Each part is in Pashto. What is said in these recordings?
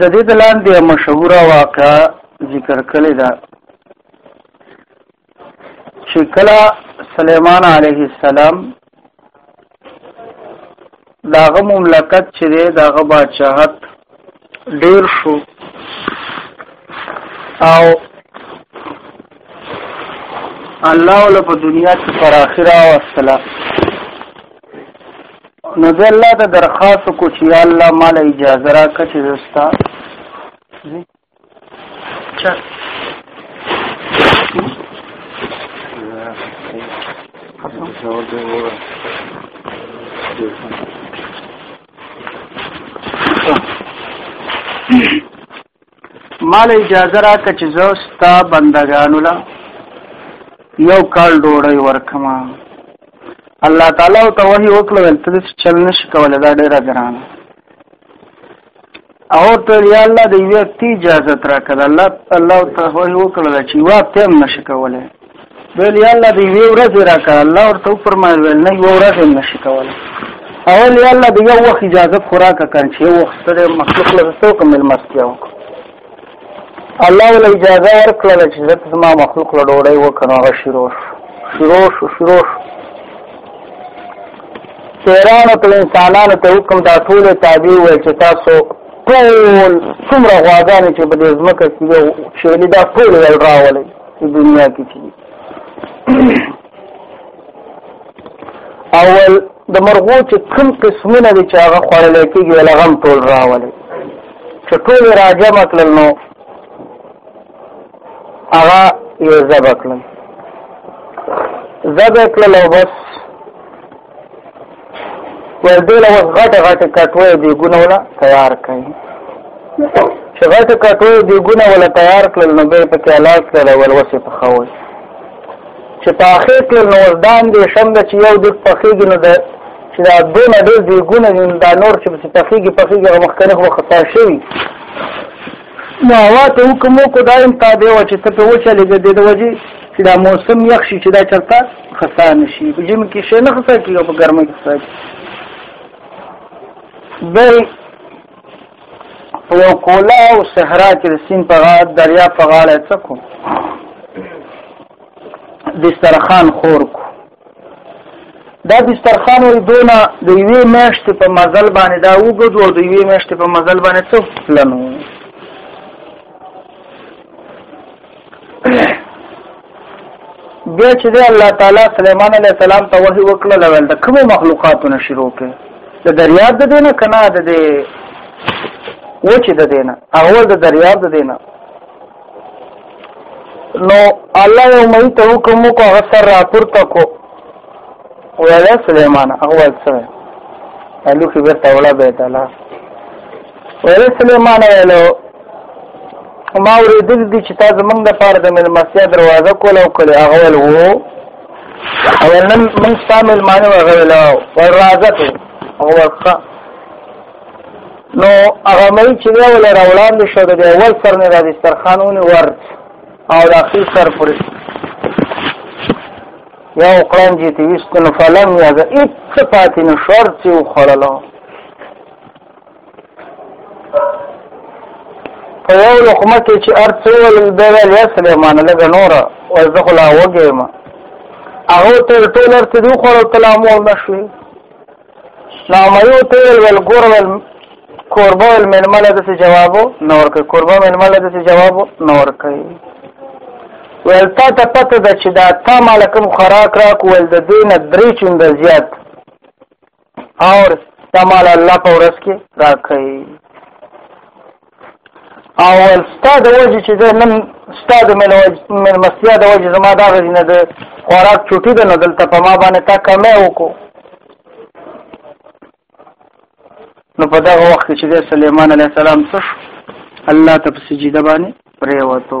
د دې دلان دی مشهور واقعا ذکر کړی دا چې کله سليمان عليه السلام داغه مملکت چې داغه بادشاہت ډیر شو او الله ول په دنیا کې پر اخره او السلام نو زه الله ته درخواست کو چې یا الله مال اجازه را کچې زستا چا Thank you. مال اجازه را کچ زوستا بندگانو لا یو کال ډوړی ورکما الله تعالی او توحید وکړل ته چل نش کوله دا ډیره ګرانه او ته یا الله د یو تی اجازه تر کړه الله الله ته هو کړل چې یو تم نشي کولای ویل یا الله د یو ورځ را کړه الله ورته فرمایل ویل نه یو ورځ هم نشي کولای اول یا الله د یو وخت اجازه خورا کړ چې یو وخت سره مخلوق له څو کوم مستیا وکړه الله ول اجازه ورکړل چې زه زما مخلوق له ډوړی وکړم هغه شروع شروع شو شروع شیرانو ته انسانانو ته حکم دا ټول تابع و چې تاسو ټول څومره غواګان چې په دې ځمکه کې یو شیلی دا ټول راولي دنیا کې چې اول د مرغو چې کوم قسمونه دي چې هغه خوړل کېږي ولا غم ټول راولي چې ټول راجم کړل نو هغه یې ذبح کړل ذبح کړل او بس ور دې له غټ غټ کټوي دی ګونوله تیار کړي چې غټ کټوي دی ګونوله تیار کړل نو به په کې علاج کړل ول وسې په خوي چې په اخر کې نو وردان دې شم چې یو د پخېږي نو د چې دا دونه ډېر دی ګونه دا نور چې په پخېږي پخېږي هغه مخکنه خو خطا شوی نو هوا ته حکم وکړ دا انتابه و چې ته په وچه لګې د وجې چې دا موسم یخ شي چې دا چرته خسا نشي په جیم کې شي نه خسا کیږي او په ګرمه کې خسا کیږي بل په یو کولا او صحرا کې د سین په غاړه دریا په غاړه څه کو دسترخوان خور کو دا دسترخوان وي دونه د یوې میاشتې په مزل باندې دا وګد او د یوې میاشتې په مزل باندې څه پلنو بیا چې دی الله تعالی سلیمان علیه السلام ته وحی وکړه لول د کومو مخلوقاتو نه شروع کړي د دریاب د دینه کنا د دې و چې د دینه هغه د دریاب د دینه نو الله یو مې ته حکم کو هغه سر راپورته کو ویل سلیمان هغه څه الو کې ورته ولا به تعالی ویل سلیمان ویلو ما اورېدل دي چې تا زمونږ د پاره د ملمستیا دروازه کوله او کړې هغه ویل وو او نن موږ ستا ملمانه هغه ویل ور راځه ته هغه ورخه نو هغه مې چې دی ول را وړاندې شو د اول سر نه را دسترخانونه ور او د اخیر سر پورې یو قران جی تی وستنو فلم یا د اڅ پاتې نو شرط یو خړلو په یو لقمه کې چې هر څه ویل بیا ویل یا سلیمانه لږه نوره وایي زه خو لا وږی یم هغه تر ټول هر څه دي وخوړل ته لا مور نه شوې نو مریو ته ویل ویل ګور ویل کوربه ویل مېلمه له داسې جوابو نه ورکوي کوربه مېلمه له داسې جوابو نه ورکوي ویل تا ته پته ده چې دا تا ماله کوم خوراک راکړو ویل د دې نه درې چونده زیات اور دا مال الله په ورځ کې راکړي او ستا د وجه چې د نن ستا د ملمستیا د وجه زما دا غزي نه د خوراک چوټي د نه دلته په ما باندې تا کمه وکړو نو په دغه وخت کې چې د سليمان عليه السلام څخه الله ته په سجده باندې پریوتو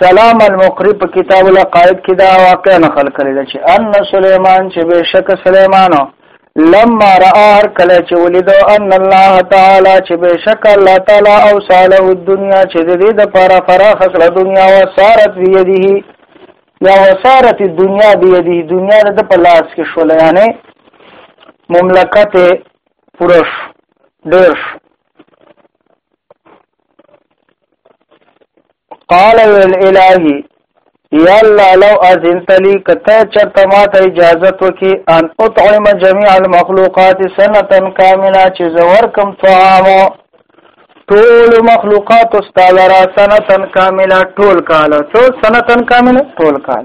سلام المقری په کتاب العقائد کې دا واقع نقل کړی دی چې ان سليمان چې بشک سليمانو لما رآر کله چې ولیدو ان الله تعالی چې بشک الله تعالی او صالح الدنيا چې د دې د پاره فراخ کړه دنیا او سارت بيدی یا وسارت الدنيا بيدی دنیا د په لاس کې شول یعنی مملکت پرش ډیر قال الالهي یا الله لو اذنت لي کته چرته ما ته اجازه وکي ان اطعم جميع المخلوقات سنه كامله چې زور کم طعام ټول مخلوقات استاد را سنه كامله ټول کال ټول سنه كامله ټول کال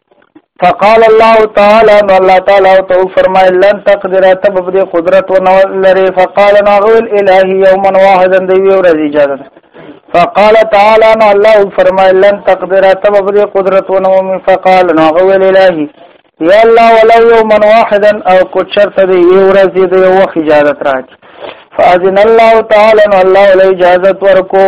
فقال الله تعالی نو الله تعالی تو فرمای لن تقدر تب دې قدرت و نو لري فقال ناغول الهي يوما واحدا دی ورځ اجازه فقال تعالی نو الله فرمای لن تقدر تب دې قدرت و نو فقال ناغول الهي یا الله ولا يوما واحدا او کو شرط دی ورځ دې یو وخت اجازه راځي فاذن الله تعالی نو الله له اجازه ورکو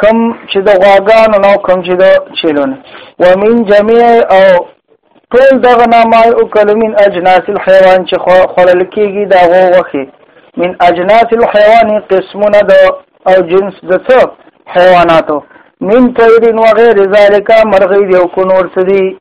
کم چې د غواګانو نو کم چې د چیلون ومن جميع او ټول دغه نامه او کلمین اجناس الحيوان چې خلل کېږي دا غوخي من اجناس الحيوان قسمونه د او جنس د څه حیواناتو من طير وغير ذلك مرغي دی او کو نور څه دي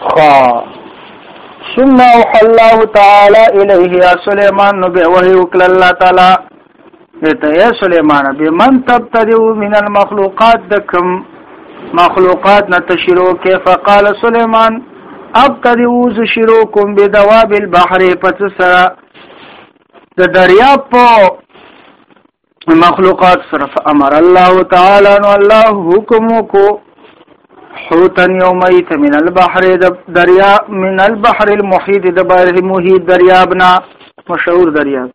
خا ثم اوحى الله تعالى اليه يا سليمان نبي وحي وکړ الله تعالی ته يا سليمان به من تبتدئ من المخلوقات دکم مخلوقات نتشرو کې فقال سليمان ابتدئ شروكم بدواب البحر پس سرا د دریاب په مخلوقات سره فامر الله تعالی نو الله حکم کو حوتا یومیت من البحر دریا من البحر المحیط د بحر محیط دریابنا مشهور دریاب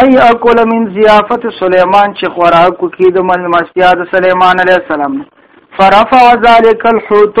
ای اکل من ضیافت سلیمان چې خوراکو کې د ملمستیا د سلیمان علی السلام فرفع ذلک الحوت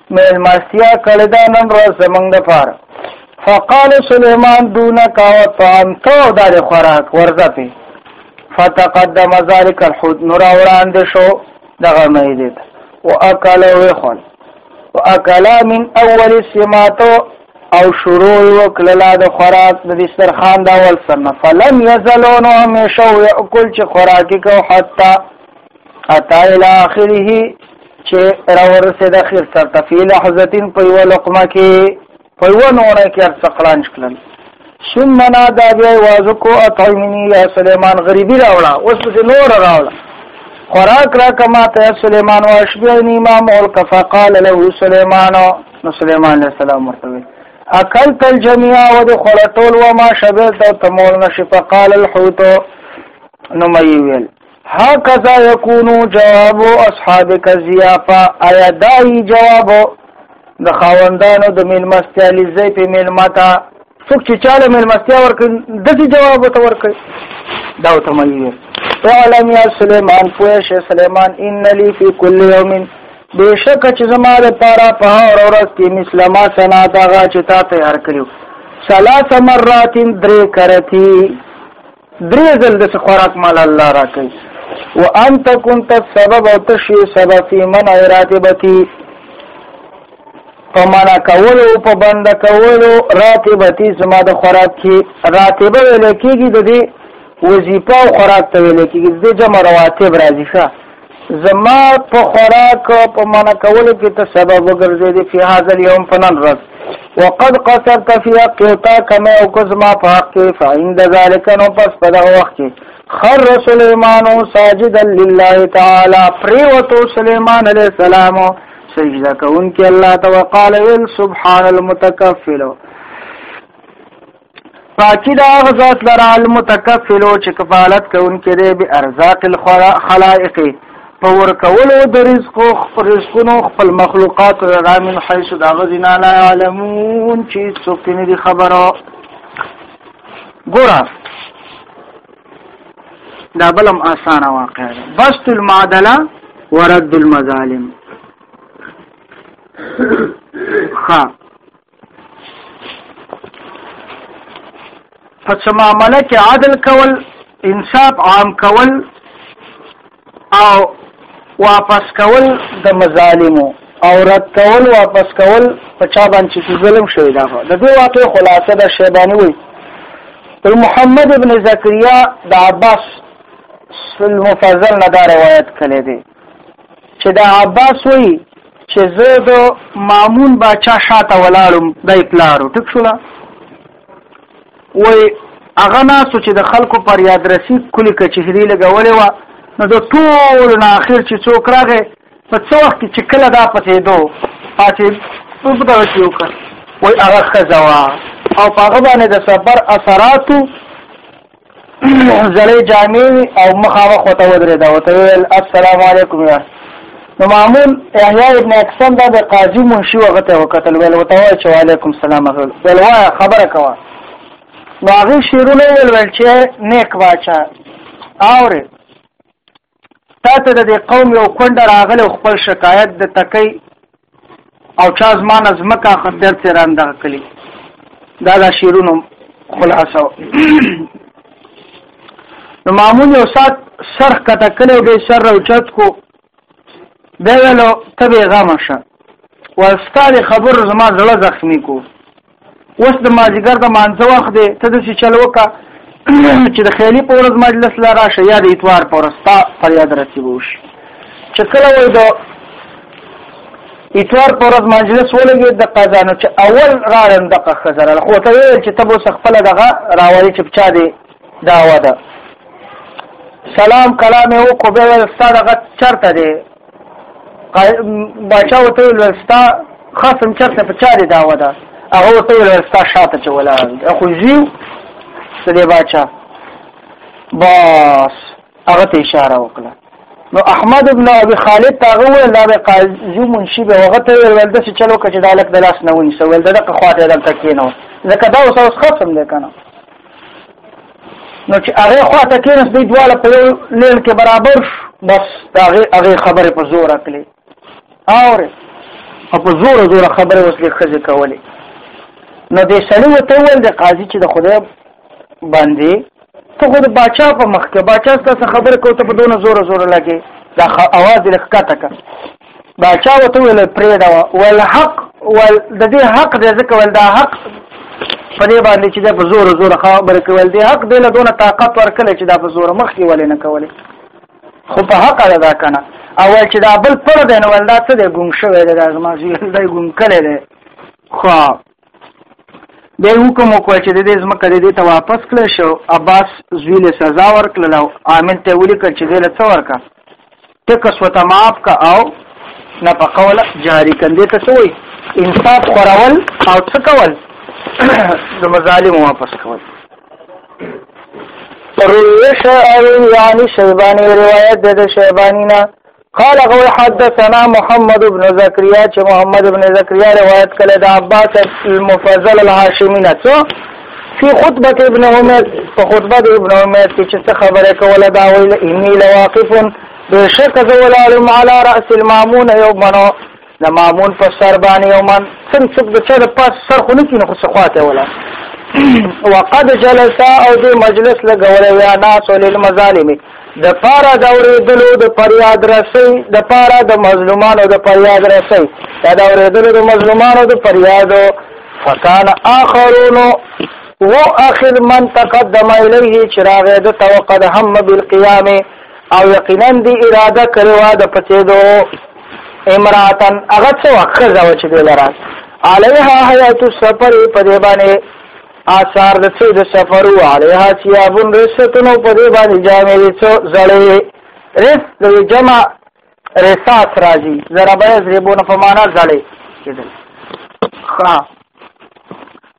مېلمستیا کړې ده نن ورځ زمونږ دپاره فقال سلیمان دونک او طعام تو دار خوراک ورځه پې فتقدم ذلك الحوت نور وړاندې شو دغه مې دې واکل وخل واکل من اول سماتو او شروع وکړه د خوراک د دسترخوان د اول سره فلم یزلون همیشه یاکل چې خوراکي کو حتی اتا الى اخره چې راور سید اخر تر تفیل حزتین په یو لقمه کې په یو نوره کې ارڅقلان شکلن ثم نادى بي وازكو اطعمني يا سليمان غريبي راوړه اوس به نور راوړه خوراک را کما ته سليمان واشبعني ما ملك فقال له سليمان نو سليمان عليه السلام ورته اکل تل جميع و د خلطول و ما شبل ته تمول نشي فقال الحوت نو مې ویل هکذا یکون جواب اصحاب کزیافه آیا دای جواب د خاوندانو د ملمستیا لزی په ملمتا څوک چې چاله ملمستیا ورکړي د دې جواب ته ورکړي دا ته مې اعلم یا سلیمان پوه شه سلیمان ان لی فی کل یوم بشک چې زما د پاره په اور ورځ کې مسلمه سنا دا چې تا تیار کړو ثلاث مرات درې کرتی درې ځل د خوراک مال الله راکړي وانت كنت السبب او تشي سبب في منع راتبتي په معنا کولو په بند کولو راتبتي زما د خوراک کې راتبه ویل کېږي د دې وظیفه او خوراک ته ویل کېږي د جمع رواتب راځي ښه زما په خوراک په معنا کولو کې ته سبب وګرځېدې فی هذا اليوم په نن ورځ وقد قصرت فی حق او تا کمه او که زما په حق کې فعند ذلک نو پس په دغه وخت کې خر سلیمان ساجدا لله تعالی پریوتو سلیمان علیہ السلام سجده کوونکی الله ته وقال سبحان المتکفل پاکی دا هغه ذات لره المتکفل چې کفالت کوونکی دی به ارزاق الخلائق په ورکولو د رزق رزقونو خپل مخلوقات را من حيث دا غزنا لا علمون چې څوک نه دي خبره ګور دا بلم آسانه واقع ده بسط المعادله ورد المظالم خ پس معامله کې عدل کول انصاف عام کول او واپس کول د مظالمو او رد کول واپس کول په چا باندې چې ظلم شوی دا د دې واقعي خلاصه د شیبانی وي پر محمد ابن زکریا د عباس المفضل نه دا روایت کړی دی چې دا عباس وای چې زه د مامون باچا شاته ولاړم دای پلارو ټک شولا وای هغه ناسو چې د خلکو پر یاد رسی کلی کچهری لګولې و نو د ټول نه اخر چې څوک راغی په څو وخت چې کله دا پته دو پاتې په دغه کې وکړ وای هغه خزوا او په هغه باندې د صبر اثراتو زړې جامې او مخامه خوته ودرې دا وته ویل السلام علیکم یا نو معمول احیاء ابن اکسن دا د قاضي منشي وغته وکتل ویل وته وای چې وعلیکم السلام غل ویل وا خبره کوا نو هغه شیرونه ویل ویل چې نیک واچا اورې تا ته د دې قوم یو کونډه راغلی او خپل شکایت د تکۍ او چا زما نه ځمکه اخیستل څه راندغه کړي دا دا شعرونو خلاصه نو معمول یو سات سرخ کته کلی به سر روچت کو بیا ویلو ته به غم شه واستاد خبر زما زړه زخمی کو اوس د مازیګر د مانځه وخت دی ته داسې چل وکړه چې د خیالي په ورځ مجلس له راشه یا د اتوار په ورځ ستا فریاد رسیب وشي چې کله وایي د اتوار په ورځ مجلس ولګي د قضانو چې اول راړم د قخزر خو ته ویل چې تبو خپل دغه راوړي چې چا دی داوا ده سلام کلام یو کو به ستاره چرته دی باچا ورته وویل ستا خاص هم چرته په چا دی دعوه ده هغه ورته وویل ستا شاته چې ولاړ دی خو زوی د دې باچا بس هغه ته اشاره وکړه نو احمد ابن ابي خالد تاغه ویل دا قاضي منشي به هغه ته ویل د څه چلو کچ دالک د لاس نه ونی سو ول دغه خواته دلته کینو ځکه دا اوس اوس خاصم دی کنه نو چې هغه خواته کېنس دی دواله په یو لیل کې برابر شو بس دا هغه هغه خبره په زور اکلې اور او په زور زور خبره وسلې خځه کولې نو دې سړی وته ول د قاضي چې د خدای باندې ته خو د باچا په مخ کې باچا ستاسو خبره کوته په دونه زور زور لګي دا اواز لکه کاته باچا وته ویل پرې دا ول حق ول د دې حق د ځکه ول دا حق په دې باندې چې دا په زور زور خبر کول دي حق دې له دونه طاقت ورکړي چې دا په زور مخ کې ولې نه کولې خو په حق ادا کنه او چې دا بل پر دین ول دا څه د ګم شوی دا زما زیل دا ګم کړي خو د حکم وکړ چې د دې ځمکه د دې ته واپس کړی شو عباس زوی له سزا ورکړل او عامل ته ولیکل چې دې له څه ورکا ته کسوته معاف کا او نه په قول جاری کندې ته سوې انصاف خورول او څه کول د مظالم واپس کول رویش او یعنی شیبانی روایت د شیبانی نه قال غو حدثنا محمد بن زكريا چې محمد بن زكريا روایت کړي د عباس المفضل الهاشمي نه څو فی خطبه ابن عمر په خطبه د ابن عمر کې چې څه خبره کوله دا ویل انی لواقف بشک ذو العلم على راس المامون یومنو د مامون په سر باندې یو من څنګه څوک د چا د پاس سر خو نه کینې خو څه خواته ولا وقد جلس او د مجلس لګول یا ناس للمظالم د پارا د اوریدلو د فریاد رسي د پارا د مظلومانو د فریاد رسي دا د اوریدلو د مظلومانو د فریاد فکان اخرون و اخر من تقدم الیه چراغ د توقد هم بالقیام او یقینا دی اراده کړو د پچېدو امراتن هغه څو خزه و چې دلرا علیها حیات السفر په دې باندې آثار د څه د سفر او علیها ثيابن رسطنو په دې باندې جامې دي څو زړې رس د جمع رسات راځي ضربه زریبونه په معنا زړې کېدل ها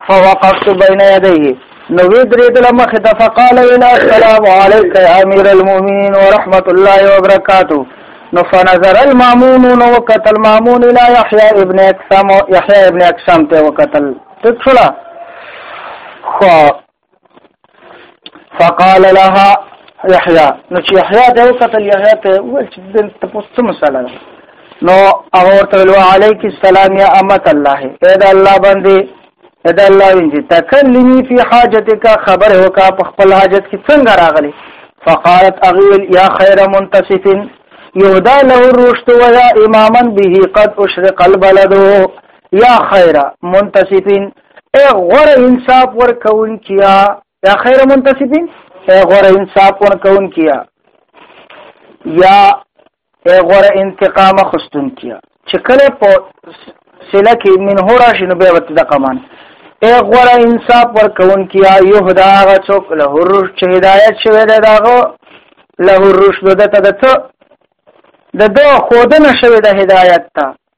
فوقفت بين يديه نو درید لمخ د فقال الى السلام عليك يا امير المؤمنين ورحمه الله وبركاته نو فنظر المامون نو وقتل مامون الى يحيى ابن اقسام يحيى ابن اقسام ته وقتل تخلا خو فقال لها يحيى نو چې يحيى ته وکتل يحيى ته ول چې د تاسو مسله ده نو هغه ورته ویل عليك السلام يا امه الله اې دا الله باندې اې دا الله وینځي تکلمي في حاجتك خبر وکا په خپل حاجت کې څنګه راغلي فقالت اغيل يا خير منتصف يهدى له الرشد ويا اماما به قد اشرق البلد يا خير منتصف اے غور انصاف ورکون کیا یا خیر منتصفین اے غور انصاف ورکون کیا یا اے غور انتقام خستون کیا چې کله په سله کې من هو راشي نو به وت د قمان اے غور انصاف ورکون کیا یهدا غڅوک له رشد چې هدایت شوی دی داغه له رشد دته دته د دو خودنه شوی د هدایت ته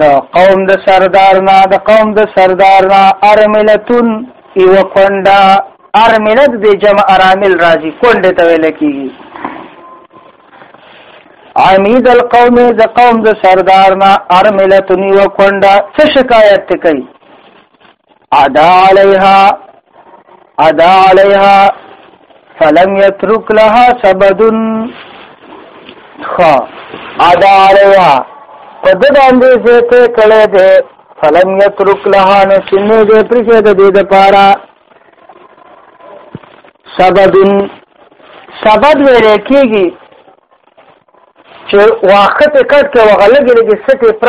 د قوم د سردار نه د قوم د سردار نه ارملتون یو کونډه ارملت د جمع ارامل راځي کونډه ته ویل کیږي عمید القوم د قوم د سردار نه ارملتون یو کونډه څه شکایت کوي ادا علیها ادا علیها فلم یترک لها سبد خا ادا علیها په دې باندې چې ته کړه دې فلم یترک لها نو شنو دې پرشه د دې لپاره سبد سبد ویل کېږي چې واخت کټ کې وغلګې لګې ستې پر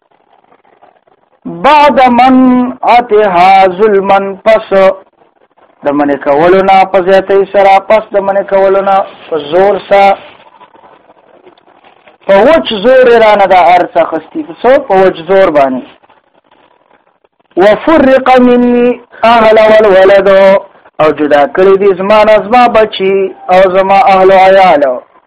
بعد من اتها ظلما پس د من کولو نه په زیاتې سره پس د من کولو نه په زور سره په وچ زور را نه د ارڅ خستی څو په وچ زور باندې وفرق مني اهل والولد او جدا کړی دي زما نه زما بچي او زما اهل عيالو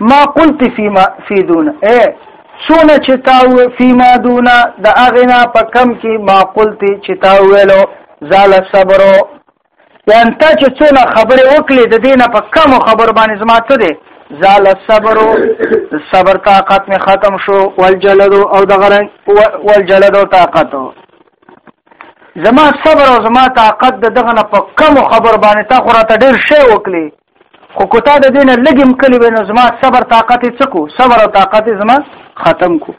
ما قلت فيما في دون اي سونه چې تا فيما دون د اغنا په کم کې ما قلت چې تا ویلو زال صبرو یان تا چې څونه خبره وکړې د دینه په کم خبر باندې زما ته دي زال صبرو صبر طاقت می ختم شو والجلد او دغره والجلد او طاقت زما صبر او زما طاقت د دغه نه په کم خبر باندې تا خو راته ډیر شی وکړي خو کوتا د دینه لګم کلی وینو زما صبر طاقت څکو صبر او طاقت زما ختم کو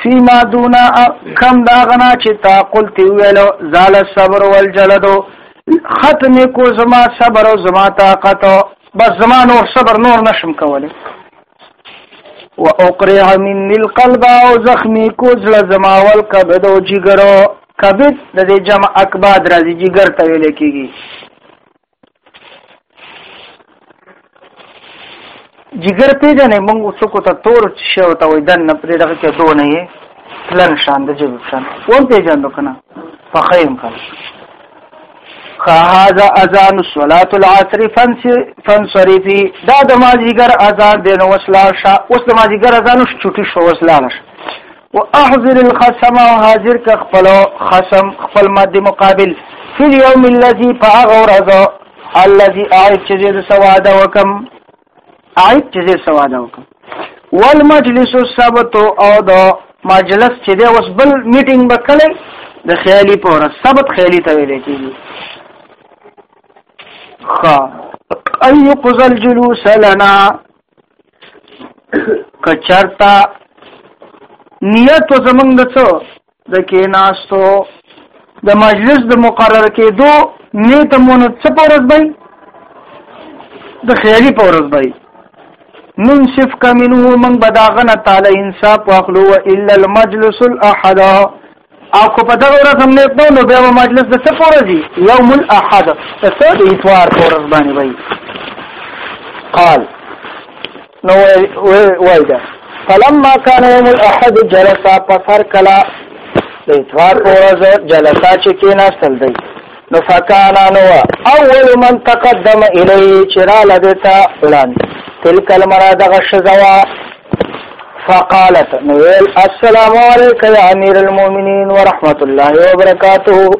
فيما دون کم دا غنا چې تا قلت ویلو زال الصبر والجلد ختم کو زما صبر او زما طاقت بس زما نور صبر نور نشم کوله واقرع مني القلب او زخمي کو زړه زما ول کبد او جګرو کبد د جمع اکباد راځي جګر ته ویل کیږي جګر پیژنې موږ څوک ته تور شو ته وای دن نه پرې دغه کې دوه نه یې تلن شان د جګر شان و پیژندو کنه فخیم کنه هذا اذان صلاه العصر فانصرفي دا د ماجیګر اذان دی نو وسلار شه اوس د ماجیګر اذان شو چټي شو وسلار شه واحذر الخصم او حاضر ک خپل خصم خپل مد مقابل فی اليوم الذي فاغرض الذي اعد چې سواده وکم اعد چې سواده وکم والمجلس السبت او دا مجلس چې دی اوس بل میټینګ وکړي د خیالي په ورځ سبت خیالي ته ویل کېږي خا اي قزل جلوس لنا کچرتا نیت زمنګ د څو د کیناستو د مجلس د مقرر کېدو نیت مونږ څه پورز بای د خیری پورز بای من صف کمنه من بداغنه تعالی انصاف واخلو الا المجلس الاحد او کو په دغه ورځ هم نه په نو به مجلس د څه پورې دی یوم الاحد څه د اتوار پورې باندې وای قال نو وای دا فلما كان يوم الاحد جلس پثر کلا د اتوار پورې جلسا چې کیناستل دی نو فکانا نو اول من تقدم الی چرا لدتا فلان تلک المرا دغه شزوا فقالت نو ویل السلام علیک یا امیر المؤمنین ورحمت الله وبرکاته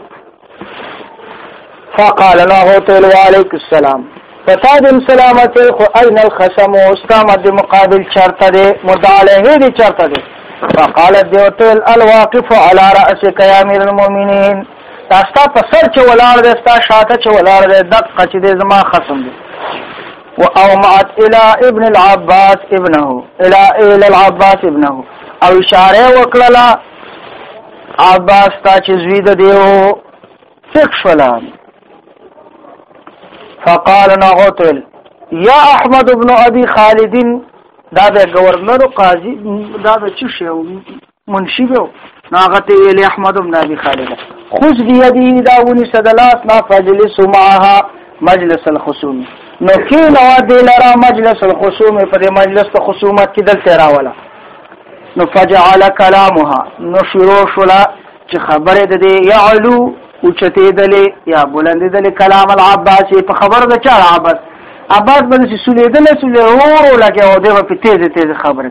فقال نو هو تل علیک السلام پتا دې سلامت خو اين الخصم واستمد مقابل چرته دې مداله دې چرته دې فقالت دې تل الواقف على راسك يا امير المؤمنين دا ستا په سر چې ولاړ دی ستا شاته چې ولاړ دی دقه چې دی زما خصم دی و اومعت الى ابن العباس ابنه الى الى العباس ابنه او اشاره وکړه عباس تا چې زوی د دیو فق شولا فقال نغتل یا احمد ابن ابي خالد دا به گورنر قاضي دا به چی شو منشي به نو هغه ته ویلې احمد بن ابي خالد خذ بيدي دا ونی صدلات ما فجلس معها مجلس الخصوم نو کین او دلرا مجلس الخصوم پر مجلس ته خصومت کې دلته راولا نو فجعل كلامها نو شروع شولا چې خبره د دې يعلو اوچته دلې یا بلند دلې کلام العباس په خبر د چا عباس عباس باندې سولې دلې سولې ورو لګي او دغه په تیز تیز خبره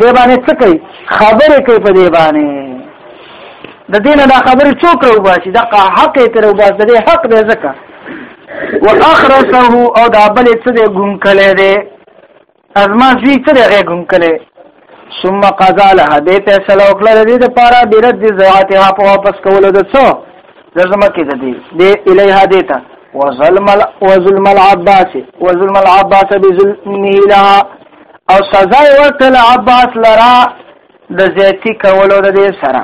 دی باندې څه کوي خبرې کوي په دی باندې د دین دا خبرې څوک راو باسي دا حق یې تر وباس د حق دی ځکه واخرسه او دا بل څه دی ګم کله دی ازما زوی څه دی ګم کله ثم قضا لها به فیصله وکړه د دې لپاره بیرت دي زواتها په واپس کولو د څو لازمه کې ده دي د الیها دیتا وظلم وظلم العباس وظلم العباس بظلمه لها او سزا یې ورکړل عباس لرا د زیاتی کولو د دې سره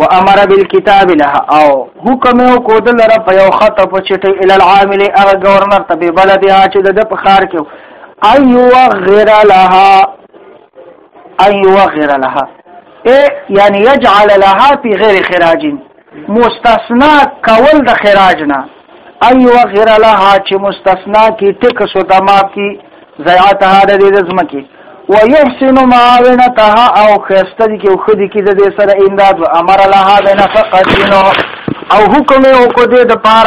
و امر بالکتاب لها او حکم یو کود لره په یو خط په چټي ال العامل هغه گورنر ته به بلد ها چې د په خار کې ايو غیر لها ايو غیر لها اي یعنی يجعل لها في غیر خراجین مستثنی کول د خراج نه ای وغیر لها چې مستثنا کی ټکس او تمام کی زیاتها د دې زمکی و یحسن معاونتها او خسته دي کې او خدي کې د دې سره امداد او امر لها بنفقتینو او حکم او کو دې د پار